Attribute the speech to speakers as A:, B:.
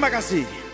A: Terima.